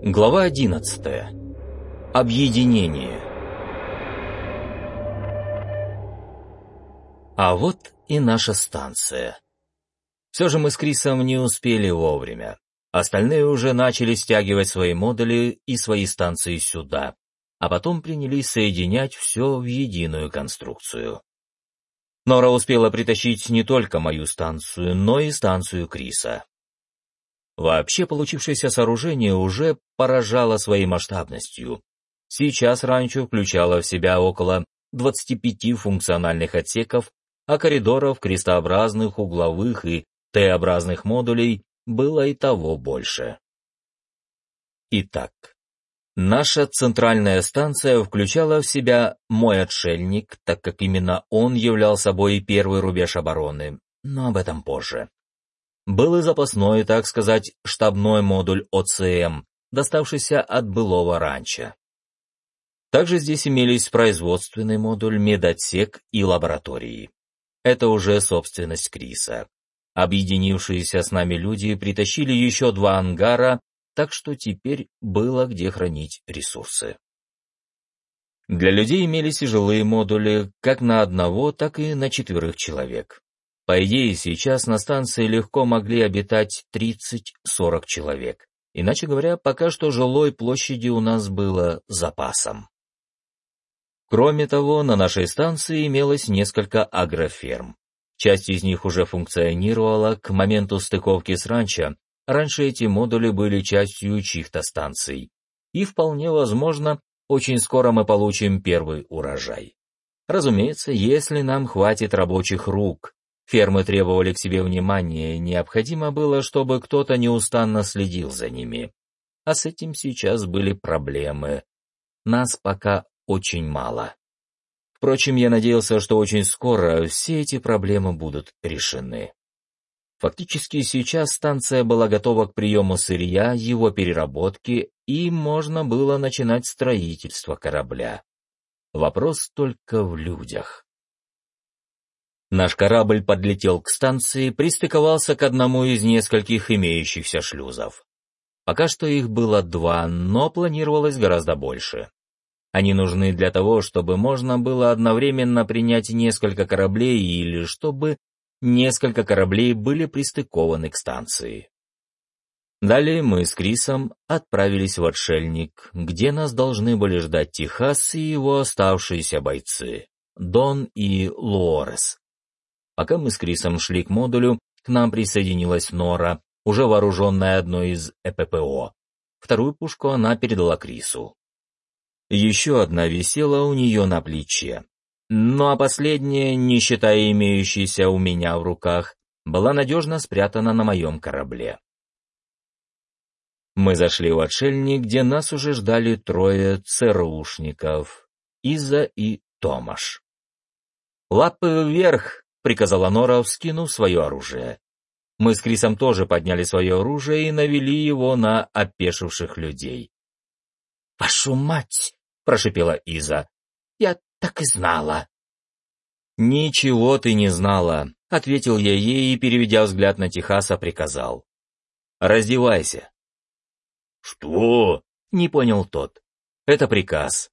Глава 11. Объединение. А вот и наша станция. Все же мы с Крисом не успели вовремя. Остальные уже начали стягивать свои модули и свои станции сюда, а потом принялись соединять все в единую конструкцию. Нора успела притащить не только мою станцию, но и станцию Криса. Вообще получившееся сооружение уже поражало своей масштабностью. Сейчас ранчо включало в себя около 25 функциональных отсеков, а коридоров крестообразных, угловых и Т-образных модулей было и того больше. Итак, наша центральная станция включала в себя мой отшельник, так как именно он являл собой первый рубеж обороны, но об этом позже был и запасной, так сказать, штабной модуль ОЦМ, доставшийся от былого ранчо. Также здесь имелись производственный модуль, медотсек и лаборатории. Это уже собственность Криса. Объединившиеся с нами люди притащили еще два ангара, так что теперь было где хранить ресурсы. Для людей имелись и жилые модули как на одного, так и на четверых человек. По идее, сейчас на станции легко могли обитать 30-40 человек. Иначе говоря, пока что жилой площади у нас было запасом. Кроме того, на нашей станции имелось несколько агроферм. Часть из них уже функционировала к моменту стыковки с ранчо, раньше эти модули были частью чьих-то станций. И вполне возможно, очень скоро мы получим первый урожай. Разумеется, если нам хватит рабочих рук, Фермы требовали к себе внимания, необходимо было, чтобы кто-то неустанно следил за ними. А с этим сейчас были проблемы. Нас пока очень мало. Впрочем, я надеялся, что очень скоро все эти проблемы будут решены. Фактически сейчас станция была готова к приему сырья, его переработке, и можно было начинать строительство корабля. Вопрос только в людях. Наш корабль подлетел к станции, пристыковался к одному из нескольких имеющихся шлюзов. Пока что их было два, но планировалось гораздо больше. Они нужны для того, чтобы можно было одновременно принять несколько кораблей или чтобы несколько кораблей были пристыкованы к станции. Далее мы с Крисом отправились в отшельник, где нас должны были ждать Техас и его оставшиеся бойцы, Дон и Луорес. Пока мы с Крисом шли к модулю, к нам присоединилась Нора, уже вооруженная одной из ЭППО. Вторую пушку она передала Крису. Еще одна висела у нее на плече. Ну а последняя, не считая имеющейся у меня в руках, была надежно спрятана на моем корабле. Мы зашли в отшельник, где нас уже ждали трое ЦРУшников — Иза и Томаш. «Лапы вверх!» — приказала Нора, вскинув свое оружие. Мы с Крисом тоже подняли свое оружие и навели его на опешивших людей. «Вашу мать!» — прошипела Иза. «Я так и знала!» «Ничего ты не знала», — ответил я ей и, переведя взгляд на Техаса, приказал. «Раздевайся». «Что?» — не понял тот. «Это приказ.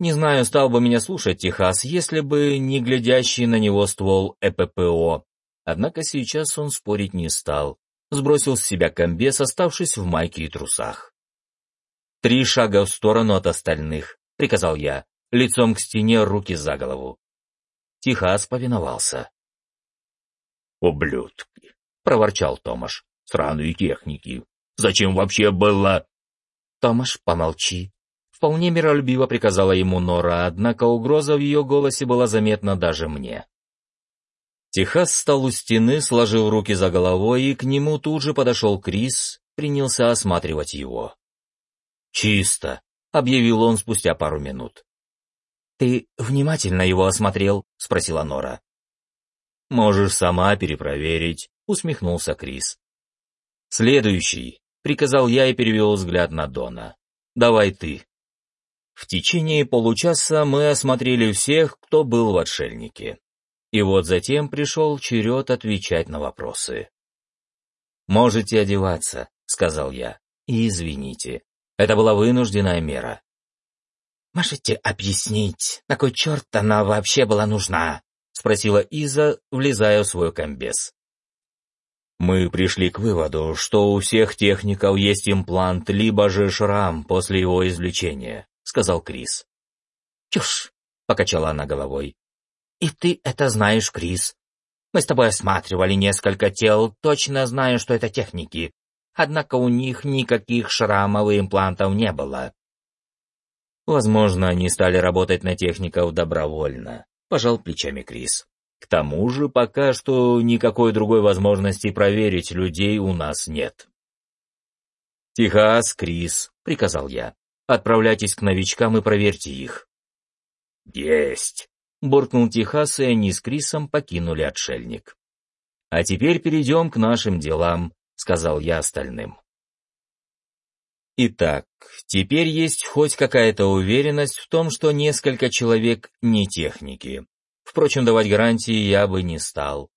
Не знаю, стал бы меня слушать Техас, если бы не глядящий на него ствол ЭППО. Однако сейчас он спорить не стал. Сбросил с себя комбез, оставшись в майке и трусах. «Три шага в сторону от остальных», — приказал я, лицом к стене, руки за голову. Техас повиновался. «Ублюдки!» — проворчал Томаш. «Сраные техники! Зачем вообще было...» «Томаш, помолчи», Вполне миролюбиво приказала ему Нора, однако угроза в ее голосе была заметна даже мне. Техас стал у стены, сложил руки за головой, и к нему тут же подошел Крис, принялся осматривать его. «Чисто», — объявил он спустя пару минут. «Ты внимательно его осмотрел?» — спросила Нора. «Можешь сама перепроверить», — усмехнулся Крис. «Следующий», — приказал я и перевел взгляд на Дона. «Давай ты». В течение получаса мы осмотрели всех, кто был в отшельнике. И вот затем пришел черед отвечать на вопросы. «Можете одеваться», — сказал я, — и извините. Это была вынужденная мера. «Можете объяснить, на кой черт она вообще была нужна?» — спросила Иза, влезая в свой комбез. Мы пришли к выводу, что у всех техников есть имплант, либо же шрам после его извлечения, сказал Крис. Чушь, покачала она головой. И ты это знаешь, Крис. Мы с тобой осматривали несколько тел, точно зная, что это техники. Однако у них никаких шрамов и имплантов не было. Возможно, они стали работать на техников добровольно, пожал плечами Крис. К тому же пока что никакой другой возможности проверить людей у нас нет. «Техас, Крис», — приказал я, — «отправляйтесь к новичкам и проверьте их». «Есть», — буркнул Техас, и они с Крисом покинули отшельник. «А теперь перейдем к нашим делам», — сказал я остальным. Итак, теперь есть хоть какая-то уверенность в том, что несколько человек не техники. Впрочем, давать гарантии я бы не стал.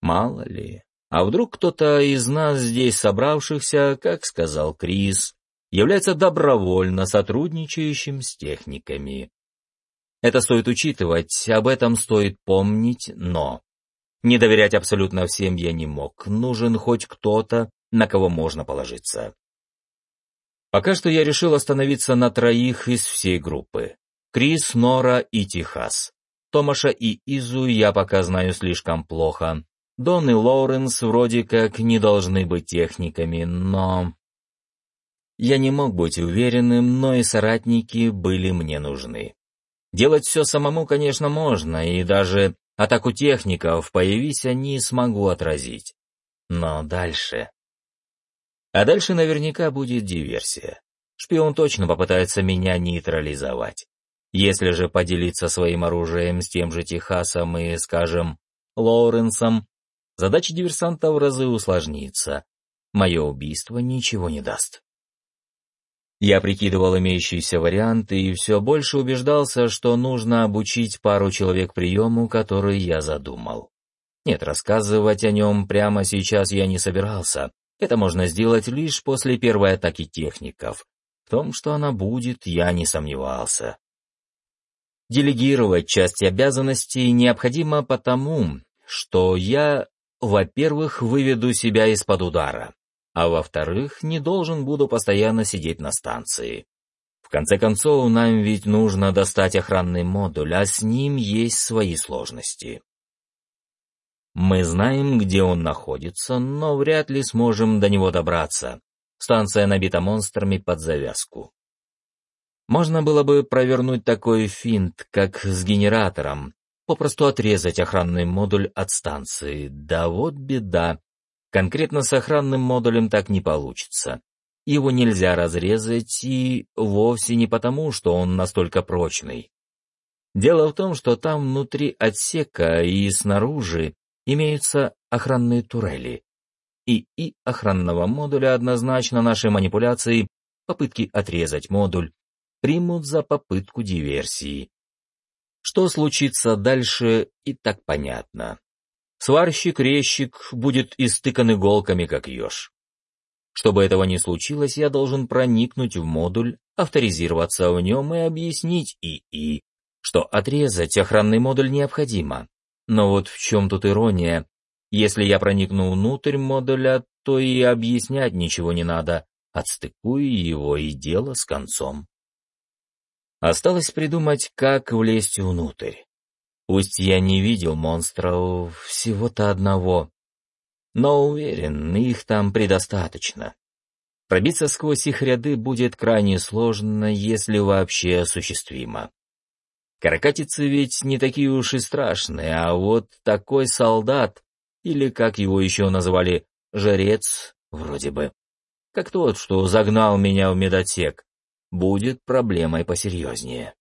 Мало ли, а вдруг кто-то из нас здесь собравшихся, как сказал Крис, является добровольно сотрудничающим с техниками. Это стоит учитывать, об этом стоит помнить, но... Не доверять абсолютно всем я не мог, нужен хоть кто-то, на кого можно положиться. Пока что я решил остановиться на троих из всей группы. Крис, Нора и Техас. Томаша и Изу я пока знаю слишком плохо. Дон и Лоуренс вроде как не должны быть техниками, но... Я не мог быть уверенным, но и соратники были мне нужны. Делать все самому, конечно, можно, и даже атаку техников, появись они, смогу отразить. Но дальше... А дальше наверняка будет диверсия. Шпион точно попытается меня нейтрализовать. Если же поделиться своим оружием с тем же Техасом и, скажем, Лоуренсом, задача диверсанта в разы усложнится. Мое убийство ничего не даст. Я прикидывал имеющиеся варианты и все больше убеждался, что нужно обучить пару человек приему, который я задумал. Нет, рассказывать о нем прямо сейчас я не собирался. Это можно сделать лишь после первой атаки техников. В том, что она будет, я не сомневался. Делегировать часть обязанностей необходимо потому, что я, во-первых, выведу себя из-под удара, а во-вторых, не должен буду постоянно сидеть на станции. В конце концов, нам ведь нужно достать охранный модуль, а с ним есть свои сложности. Мы знаем, где он находится, но вряд ли сможем до него добраться. Станция набита монстрами под завязку. Можно было бы провернуть такой финт, как с генератором, попросту отрезать охранный модуль от станции. Да вот беда. Конкретно с охранным модулем так не получится. Его нельзя разрезать и вовсе не потому, что он настолько прочный. Дело в том, что там внутри отсека и снаружи имеются охранные турели. И и охранного модуля однозначно наши манипуляции, попытки отрезать модуль, примут за попытку диверсии. Что случится дальше, и так понятно. Сварщик-резчик будет истыкан иголками, как еж. Чтобы этого не случилось, я должен проникнуть в модуль, авторизироваться в нем и объяснить ИИ, что отрезать охранный модуль необходимо. Но вот в чем тут ирония. Если я проникну внутрь модуля, то и объяснять ничего не надо. Отстыкую его и дело с концом. Осталось придумать, как влезть внутрь. Пусть я не видел монстров, всего-то одного, но уверен, их там предостаточно. Пробиться сквозь их ряды будет крайне сложно, если вообще осуществимо. Каракатицы ведь не такие уж и страшные, а вот такой солдат, или как его еще называли, жрец, вроде бы, как тот, что загнал меня в медотсек, будет проблемой посерьезнее.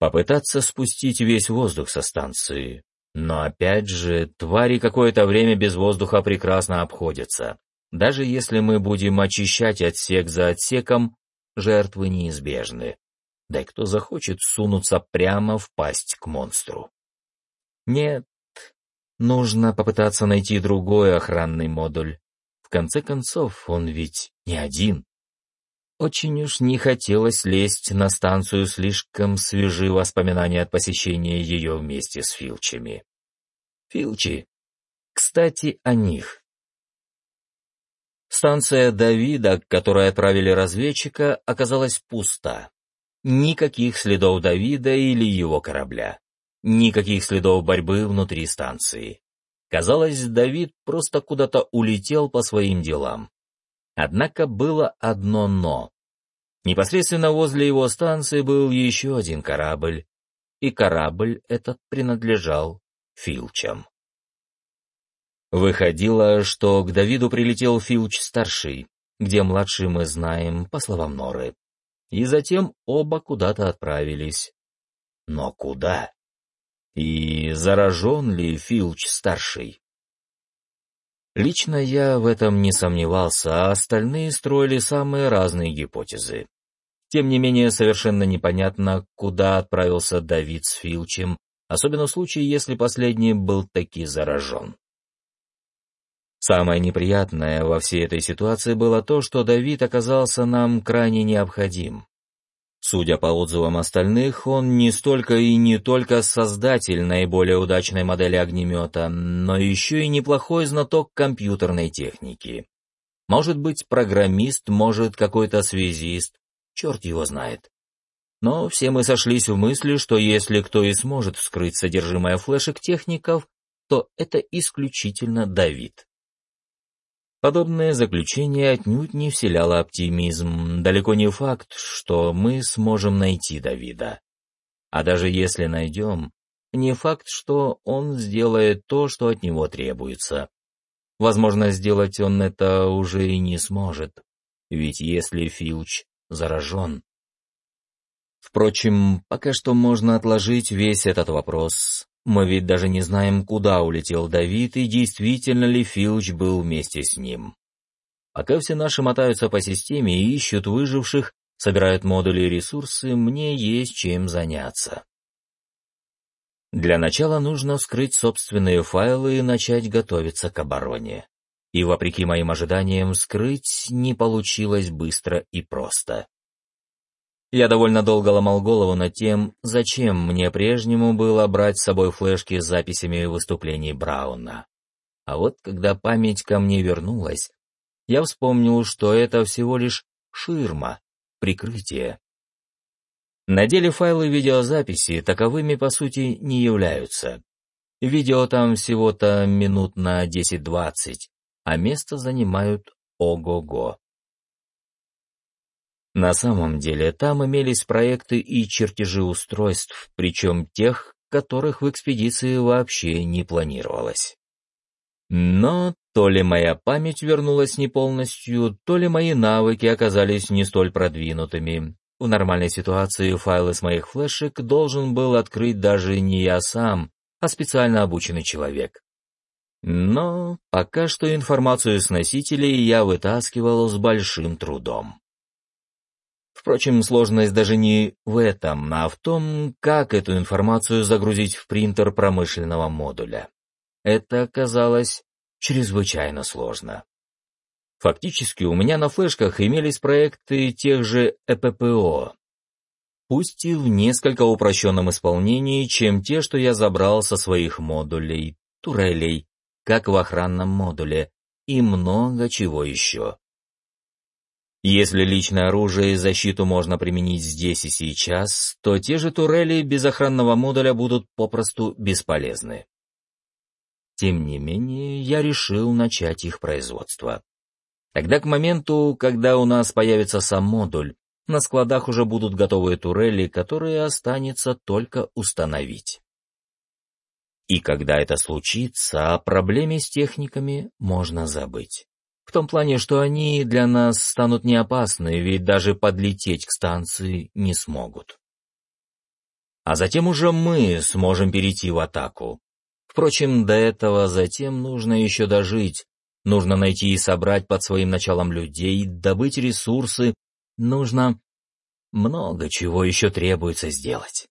Попытаться спустить весь воздух со станции. Но опять же, твари какое-то время без воздуха прекрасно обходятся. Даже если мы будем очищать отсек за отсеком, жертвы неизбежны. Да и кто захочет сунуться прямо в пасть к монстру? Нет, нужно попытаться найти другой охранный модуль, конце концов, он ведь не один. Очень уж не хотелось лезть на станцию, слишком свежи воспоминания от посещения ее вместе с Филчами. Филчи. Кстати, о них. Станция Давида, к которой отправили разведчика, оказалась пуста. Никаких следов Давида или его корабля. Никаких следов борьбы внутри станции. Казалось, Давид просто куда-то улетел по своим делам. Однако было одно «но». Непосредственно возле его станции был еще один корабль, и корабль этот принадлежал Филчам. Выходило, что к Давиду прилетел Филч-старший, где младший мы знаем, по словам Норы. И затем оба куда-то отправились. Но куда? И заражен ли Филч-старший? Лично я в этом не сомневался, а остальные строили самые разные гипотезы. Тем не менее, совершенно непонятно, куда отправился Давид с Филчем, особенно в случае, если последний был таки заражен. Самое неприятное во всей этой ситуации было то, что Давид оказался нам крайне необходим. Судя по отзывам остальных, он не столько и не только создатель наиболее удачной модели огнемета, но еще и неплохой знаток компьютерной техники. Может быть, программист, может, какой-то связист, черт его знает. Но все мы сошлись в мысли, что если кто и сможет вскрыть содержимое флешек техников, то это исключительно Давид. Подобное заключение отнюдь не вселяло оптимизм. Далеко не факт, что мы сможем найти Давида. А даже если найдем, не факт, что он сделает то, что от него требуется. Возможно, сделать он это уже и не сможет. Ведь если Филч заражен... Впрочем, пока что можно отложить весь этот вопрос. Мы ведь даже не знаем, куда улетел Давид и действительно ли Филч был вместе с ним. Пока все наши мотаются по системе и ищут выживших, собирают модули и ресурсы, мне есть чем заняться. Для начала нужно вскрыть собственные файлы и начать готовиться к обороне. И, вопреки моим ожиданиям, скрыть не получилось быстро и просто. Я довольно долго ломал голову над тем, зачем мне прежнему было брать с собой флешки с записями выступлений Брауна. А вот когда память ко мне вернулась, я вспомнил, что это всего лишь ширма, прикрытие. На деле файлы видеозаписи таковыми по сути не являются. Видео там всего-то минут на 10-20, а место занимают ого-го. На самом деле там имелись проекты и чертежи устройств, причем тех, которых в экспедиции вообще не планировалось. Но то ли моя память вернулась не полностью, то ли мои навыки оказались не столь продвинутыми. В нормальной ситуации файлы с моих флешек должен был открыть даже не я сам, а специально обученный человек. Но пока что информацию с носителей я вытаскивал с большим трудом. Впрочем, сложность даже не в этом, а в том, как эту информацию загрузить в принтер промышленного модуля. Это оказалось чрезвычайно сложно. Фактически у меня на флешках имелись проекты тех же ЭППО, пусть и в несколько упрощенном исполнении, чем те, что я забрал со своих модулей, турелей, как в охранном модуле, и много чего еще. Если личное оружие и защиту можно применить здесь и сейчас, то те же турели без охранного модуля будут попросту бесполезны. Тем не менее, я решил начать их производство. Тогда к моменту, когда у нас появится сам модуль, на складах уже будут готовые турели, которые останется только установить. И когда это случится, о проблеме с техниками можно забыть. В том плане, что они для нас станут не опасны, ведь даже подлететь к станции не смогут. А затем уже мы сможем перейти в атаку. Впрочем, до этого затем нужно еще дожить. Нужно найти и собрать под своим началом людей, добыть ресурсы. Нужно... Много чего еще требуется сделать.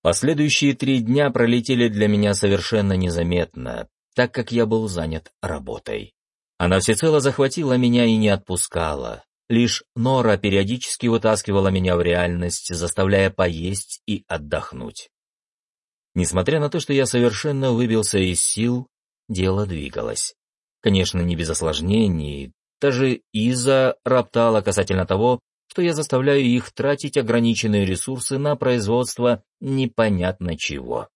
Последующие три дня пролетели для меня совершенно незаметно, так как я был занят работой. Она всецело захватила меня и не отпускала. Лишь Нора периодически вытаскивала меня в реальность, заставляя поесть и отдохнуть. Несмотря на то, что я совершенно выбился из сил, дело двигалось. Конечно, не без осложнений. Даже Иза роптала касательно того, что я заставляю их тратить ограниченные ресурсы на производство непонятно чего.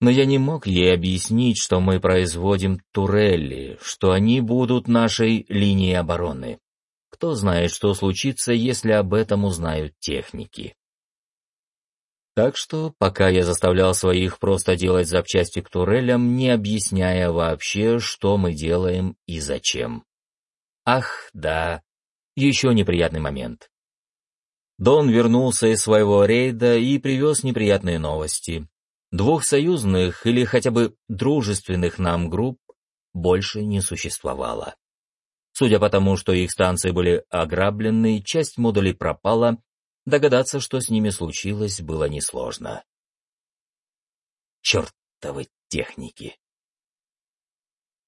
Но я не мог ей объяснить, что мы производим турели, что они будут нашей линией обороны. Кто знает, что случится, если об этом узнают техники. Так что, пока я заставлял своих просто делать запчасти к турелям, не объясняя вообще, что мы делаем и зачем. Ах, да, еще неприятный момент. Дон вернулся из своего рейда и привез неприятные новости. Двух союзных или хотя бы дружественных нам групп больше не существовало. Судя по тому, что их станции были ограблены, часть модулей пропала, догадаться, что с ними случилось, было несложно. Чертовы техники!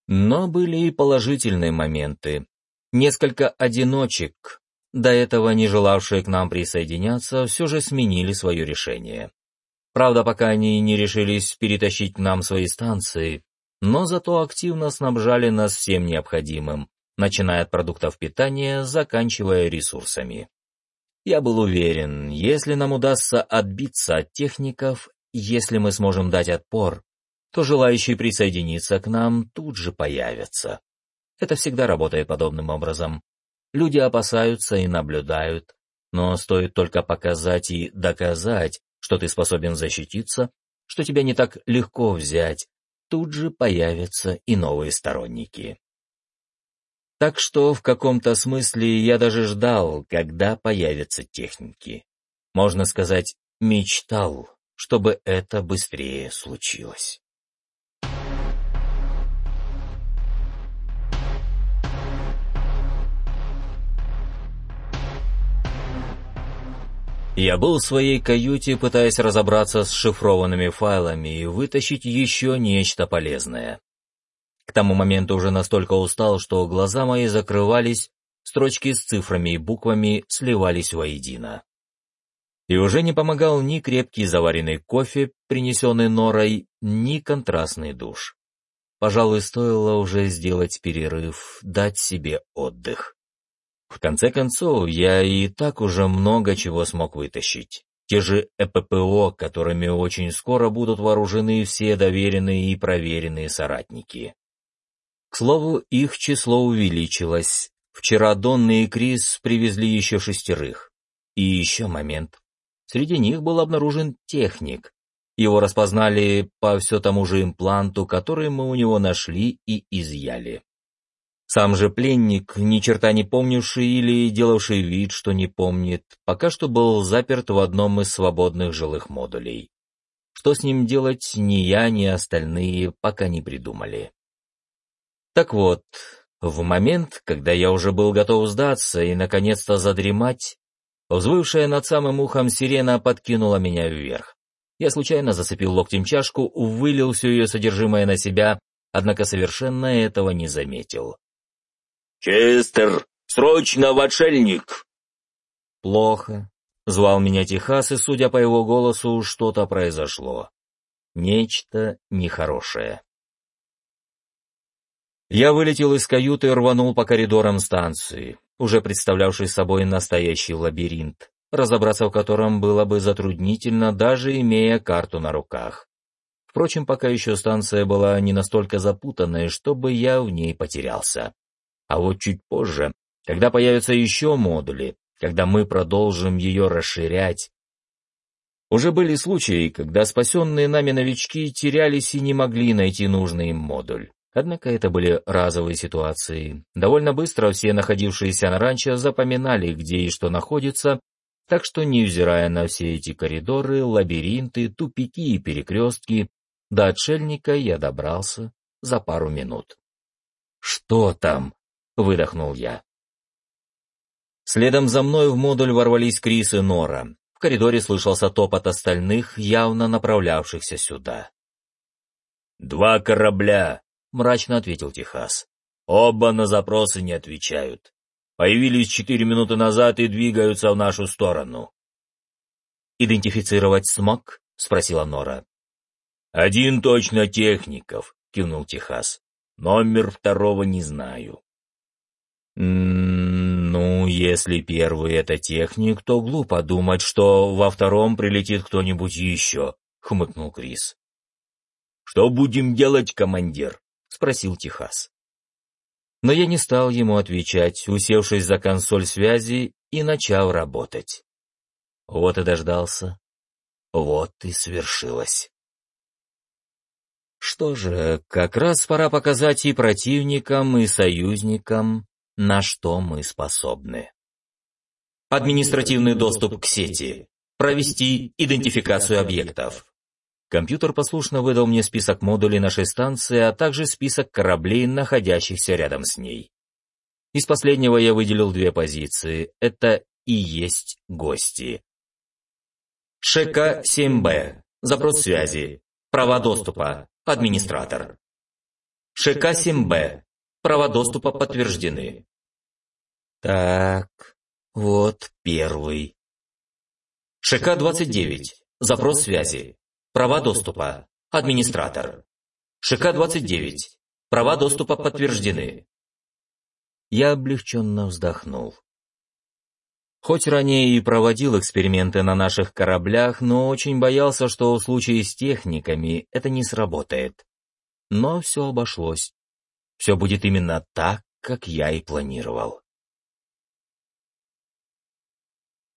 Но были и положительные моменты. Несколько одиночек, до этого не желавшие к нам присоединяться, все же сменили свое решение. Правда, пока они не решились перетащить нам свои станции, но зато активно снабжали нас всем необходимым, начиная от продуктов питания, заканчивая ресурсами. Я был уверен, если нам удастся отбиться от техников, если мы сможем дать отпор, то желающие присоединиться к нам тут же появятся. Это всегда работает подобным образом. Люди опасаются и наблюдают, но стоит только показать и доказать, что ты способен защититься, что тебя не так легко взять, тут же появятся и новые сторонники. Так что в каком-то смысле я даже ждал, когда появятся техники. Можно сказать, мечтал, чтобы это быстрее случилось. Я был в своей каюте, пытаясь разобраться с шифрованными файлами и вытащить еще нечто полезное. К тому моменту уже настолько устал, что глаза мои закрывались, строчки с цифрами и буквами сливались воедино. И уже не помогал ни крепкий заваренный кофе, принесенный норой, ни контрастный душ. Пожалуй, стоило уже сделать перерыв, дать себе отдых. В конце концов, я и так уже много чего смог вытащить. Те же ЭППО, которыми очень скоро будут вооружены все доверенные и проверенные соратники. К слову, их число увеличилось. Вчера Донна и Крис привезли еще шестерых. И еще момент. Среди них был обнаружен техник. Его распознали по все тому же импланту, который мы у него нашли и изъяли. Сам же пленник, ни черта не помнивший или делавший вид, что не помнит, пока что был заперт в одном из свободных жилых модулей. Что с ним делать, ни я, ни остальные пока не придумали. Так вот, в момент, когда я уже был готов сдаться и наконец-то задремать, взвывшая над самым ухом сирена подкинула меня вверх. Я случайно зацепил локтем чашку, вылил все ее содержимое на себя, однако совершенно этого не заметил. «Честер, срочно в отшельник!» «Плохо», — звал меня Техас, и, судя по его голосу, что-то произошло. Нечто нехорошее. Я вылетел из каюты и рванул по коридорам станции, уже представлявший собой настоящий лабиринт, разобраться в котором было бы затруднительно, даже имея карту на руках. Впрочем, пока еще станция была не настолько запутанной, чтобы я в ней потерялся. А вот чуть позже, когда появятся еще модули, когда мы продолжим ее расширять, уже были случаи, когда спасенные нами новички терялись и не могли найти нужный им модуль. Однако это были разовые ситуации. Довольно быстро все находившиеся на ранчо запоминали, где и что находится, так что, невзирая на все эти коридоры, лабиринты, тупики и перекрестки, до отшельника я добрался за пару минут. «Что там?» Выдохнул я. Следом за мной в модуль ворвались Крис и Нора. В коридоре слышался топот остальных, явно направлявшихся сюда. «Два корабля», — мрачно ответил Техас. Оба на запросы не отвечают. Появились четыре минуты назад и двигаются в нашу сторону. «Идентифицировать смог?» — спросила Нора. «Один точно Техников», — кивнул Техас. «Номер второго не знаю». «Ну, если первый — это техник, то глупо думать, что во втором прилетит кто-нибудь еще», — хмыкнул Крис. «Что будем делать, командир?» — спросил Техас. Но я не стал ему отвечать, усевшись за консоль связи и начал работать. Вот и дождался. Вот и свершилось. Что же, как раз пора показать и противникам, и союзникам, на что мы способны. Административный доступ к сети. Провести идентификацию объектов. Компьютер послушно выдал мне список модулей нашей станции, а также список кораблей, находящихся рядом с ней. Из последнего я выделил две позиции. Это и есть гости. ШК-7Б. Запрос связи. Права доступа. Администратор. ШК-7Б. Права доступа подтверждены. Так, вот первый. ШК-29. Запрос связи. Права доступа. Администратор. ШК-29. Права доступа подтверждены. Я облегченно вздохнул. Хоть ранее и проводил эксперименты на наших кораблях, но очень боялся, что в случае с техниками это не сработает. Но все обошлось. Все будет именно так, как я и планировал.